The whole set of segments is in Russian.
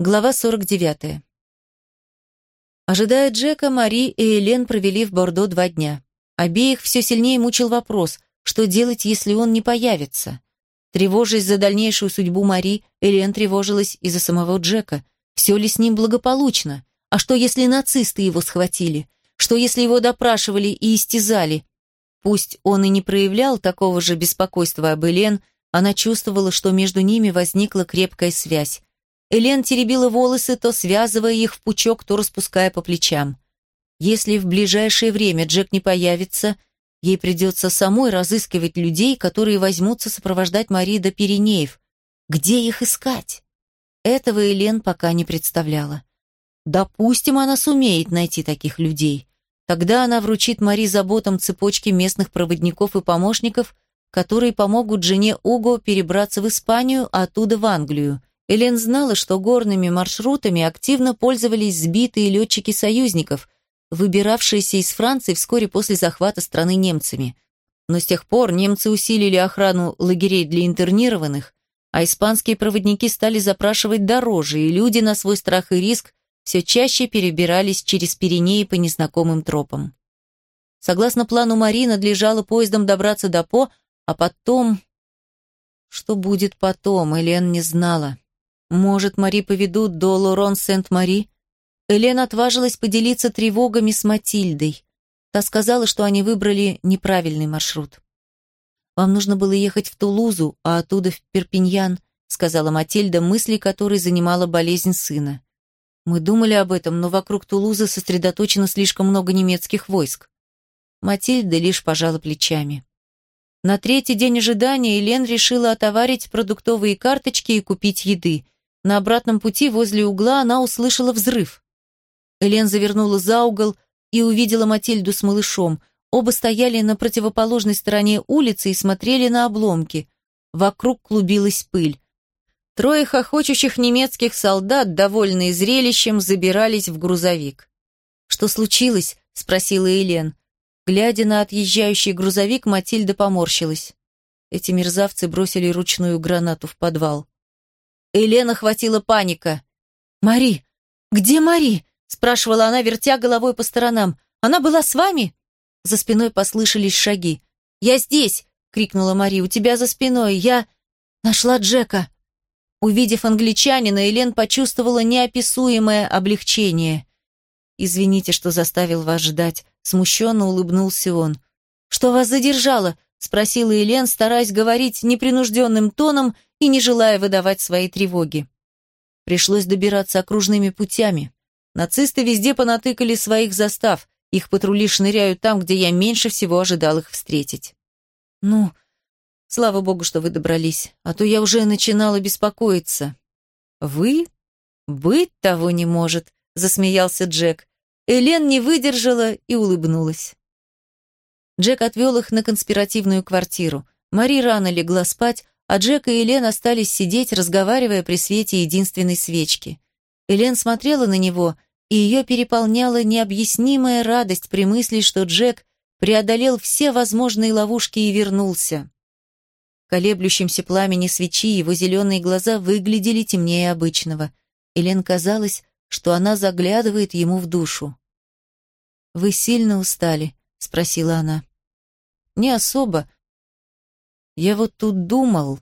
Глава 49. Ожидая Джека, Мари и Элен провели в Бордо два дня. Обеих все сильнее мучил вопрос, что делать, если он не появится. Тревожась за дальнейшую судьбу Мари, Элен тревожилась и за самого Джека. Все ли с ним благополучно? А что, если нацисты его схватили? Что, если его допрашивали и истязали? Пусть он и не проявлял такого же беспокойства об Элен, она чувствовала, что между ними возникла крепкая связь. Элен теребила волосы, то связывая их в пучок, то распуская по плечам. Если в ближайшее время Джек не появится, ей придется самой разыскивать людей, которые возьмутся сопровождать Мари до Пиренеев. Где их искать? Этого Элен пока не представляла. Допустим, она сумеет найти таких людей. Тогда она вручит Мари заботам цепочки местных проводников и помощников, которые помогут жене Уго перебраться в Испанию, а оттуда в Англию. Элен знала, что горными маршрутами активно пользовались сбитые летчики союзников, выбиравшиеся из Франции вскоре после захвата страны немцами. Но с тех пор немцы усилили охрану лагерей для интернированных, а испанские проводники стали запрашивать дороже, и люди на свой страх и риск все чаще перебирались через Пиренеи по незнакомым тропам. Согласно плану Мари, надлежало поездом добраться до По, а потом... Что будет потом, Элен не знала. Может, Мари поведут до Лорон Сент-Мари? Элен отважилась поделиться тревогами с Матильдой. Та сказала, что они выбрали неправильный маршрут. «Вам нужно было ехать в Тулузу, а оттуда в Перпиньян», сказала Матильда, мысли которой занимала болезнь сына. «Мы думали об этом, но вокруг Тулузы сосредоточено слишком много немецких войск». Матильда лишь пожала плечами. На третий день ожидания Елен решила отоварить продуктовые карточки и купить еды – на обратном пути возле угла она услышала взрыв. Элен завернула за угол и увидела Матильду с малышом. Оба стояли на противоположной стороне улицы и смотрели на обломки. Вокруг клубилась пыль. Трое хохочущих немецких солдат, довольные зрелищем, забирались в грузовик. «Что случилось?» – спросила Элен. Глядя на отъезжающий грузовик, Матильда поморщилась. Эти мерзавцы бросили ручную гранату в подвал. Елена хватила паника. «Мари! Где Мари?» – спрашивала она, вертя головой по сторонам. «Она была с вами?» За спиной послышались шаги. «Я здесь!» – крикнула Мари. «У тебя за спиной! Я...» «Нашла Джека!» Увидев англичанина, Элен почувствовала неописуемое облегчение. «Извините, что заставил вас ждать», — смущенно улыбнулся он. «Что вас задержало?» — спросила Элен, стараясь говорить непринужденным тоном и не желая выдавать свои тревоги. Пришлось добираться окружными путями. Нацисты везде понатыкали своих застав, их патрули шныряют там, где я меньше всего ожидал их встретить. Ну, слава богу, что вы добрались, а то я уже начинала беспокоиться. Вы? Быть того не может, засмеялся Джек. Элен не выдержала и улыбнулась. Джек отвел их на конспиративную квартиру. Мари рано легла спать, а Джек и Элен остались сидеть, разговаривая при свете единственной свечки. Элен смотрела на него, и ее переполняла необъяснимая радость при мысли, что Джек преодолел все возможные ловушки и вернулся. В колеблющемся пламени свечи его зеленые глаза выглядели темнее обычного. Элен казалось, что она заглядывает ему в душу. «Вы сильно устали?» — спросила она. «Не особо», я вот тут думал...»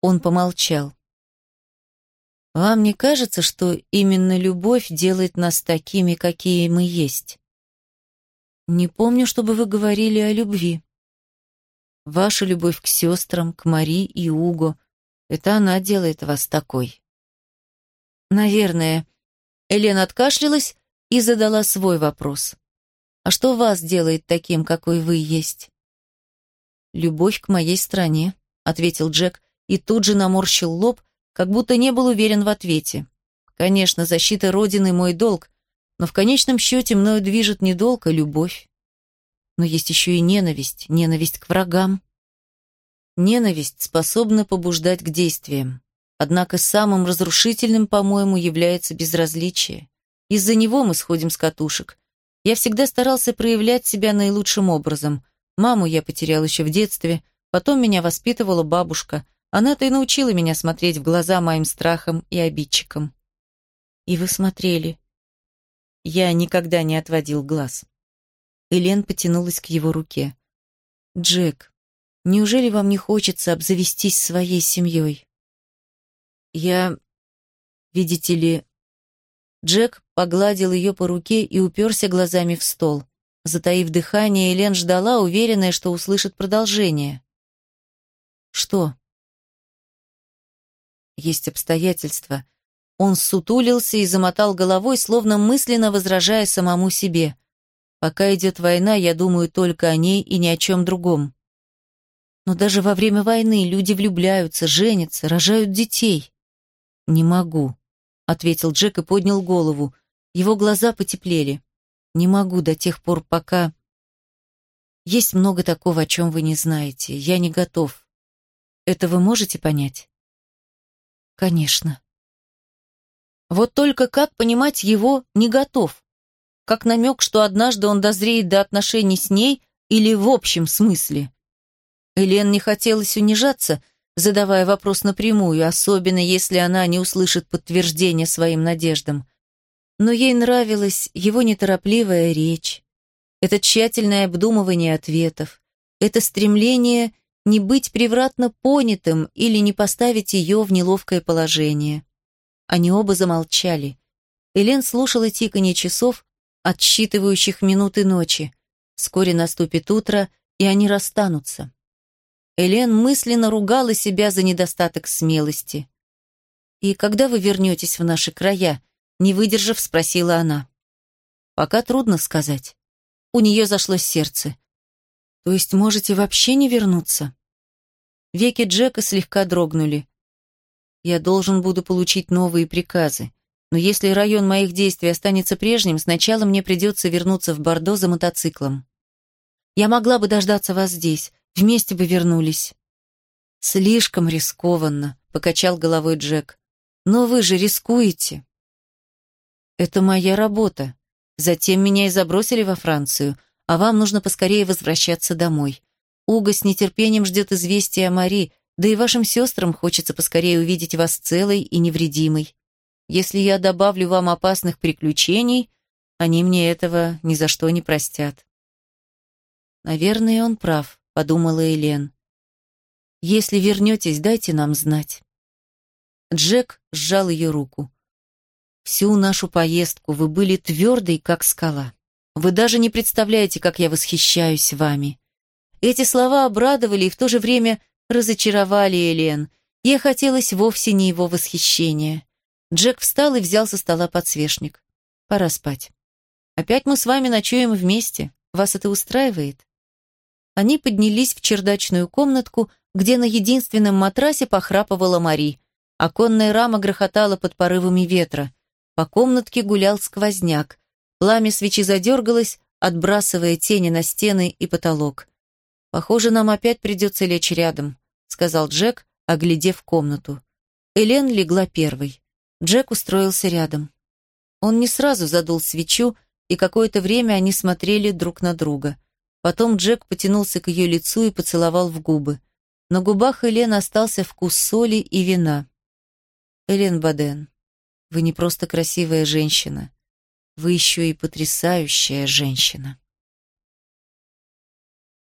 Он помолчал. «Вам не кажется, что именно любовь делает нас такими, какие мы есть?» «Не помню, чтобы вы говорили о любви. Ваша любовь к сестрам, к Мари и Уго — это она делает вас такой». «Наверное». Елена откашлялась и задала свой вопрос. «А что вас делает таким, какой вы есть?» «Любовь к моей стране», — ответил Джек и тут же наморщил лоб, как будто не был уверен в ответе. «Конечно, защита Родины — мой долг, но в конечном счете мною движет не долг, а любовь. Но есть еще и ненависть, ненависть к врагам. Ненависть способна побуждать к действиям. Однако самым разрушительным, по-моему, является безразличие. Из-за него мы сходим с катушек. Я всегда старался проявлять себя наилучшим образом — Маму я потерял еще в детстве, потом меня воспитывала бабушка. Она-то и научила меня смотреть в глаза моим страхам и обидчикам. И вы смотрели. Я никогда не отводил глаз. Элен потянулась к его руке. «Джек, неужели вам не хочется обзавестись своей семьей?» «Я... видите ли...» Джек погладил ее по руке и уперся глазами в стол. Затаив дыхание, Элен ждала, уверенная, что услышит продолжение. «Что?» «Есть обстоятельства». Он сутулился и замотал головой, словно мысленно возражая самому себе. «Пока идет война, я думаю только о ней и ни о чем другом». «Но даже во время войны люди влюбляются, женятся, рожают детей». «Не могу», — ответил Джек и поднял голову. Его глаза потеплели. «Не могу до тех пор, пока...» «Есть много такого, о чем вы не знаете. Я не готов. Это вы можете понять?» «Конечно». Вот только как понимать его «не готов»? Как намек, что однажды он дозреет до отношений с ней или в общем смысле? Элен не хотелось унижаться, — задавая вопрос напрямую, особенно если она не услышит подтверждения своим надеждам. Но ей нравилась его неторопливая речь, это тщательное обдумывание ответов, это стремление не быть превратно понятым или не поставить ее в неловкое положение. Они оба замолчали. Элен слушала тиканье часов, отсчитывающих минуты ночи. Вскоре наступит утро, и они расстанутся. Элен мысленно ругала себя за недостаток смелости. «И когда вы вернетесь в наши края?» Не выдержав, спросила она. «Пока трудно сказать. У нее зашло сердце. То есть можете вообще не вернуться?» Веки Джека слегка дрогнули. «Я должен буду получить новые приказы. Но если район моих действий останется прежним, сначала мне придется вернуться в Бордо за мотоциклом. Я могла бы дождаться вас здесь, Вместе бы вернулись. Слишком рискованно, покачал головой Джек. Но вы же рискуете. Это моя работа. Затем меня и забросили во Францию, а вам нужно поскорее возвращаться домой. Уго с нетерпением ждет известия о Мари, да и вашим сестрам хочется поскорее увидеть вас целой и невредимой. Если я добавлю вам опасных приключений, они мне этого ни за что не простят. Наверное, он прав подумала Элен. Если вернетесь, дайте нам знать. Джек сжал ее руку. Всю нашу поездку вы были твердой, как скала. Вы даже не представляете, как я восхищаюсь вами. Эти слова обрадовали и в то же время разочаровали Элен. Ей хотелось вовсе не его восхищения. Джек встал и взял со стола подсвечник. Пора спать. Опять мы с вами ночуем вместе. Вас это устраивает? Они поднялись в чердачную комнатку, где на единственном матрасе похрапывала Мари. Оконная рама грохотала под порывами ветра. По комнатке гулял сквозняк. Пламя свечи задергалось, отбрасывая тени на стены и потолок. «Похоже, нам опять придется лечь рядом», — сказал Джек, оглядев комнату. Элен легла первой. Джек устроился рядом. Он не сразу задул свечу, и какое-то время они смотрели друг на друга. Потом Джек потянулся к ее лицу и поцеловал в губы. На губах Элен остался вкус соли и вина. «Элен Баден, вы не просто красивая женщина, вы еще и потрясающая женщина».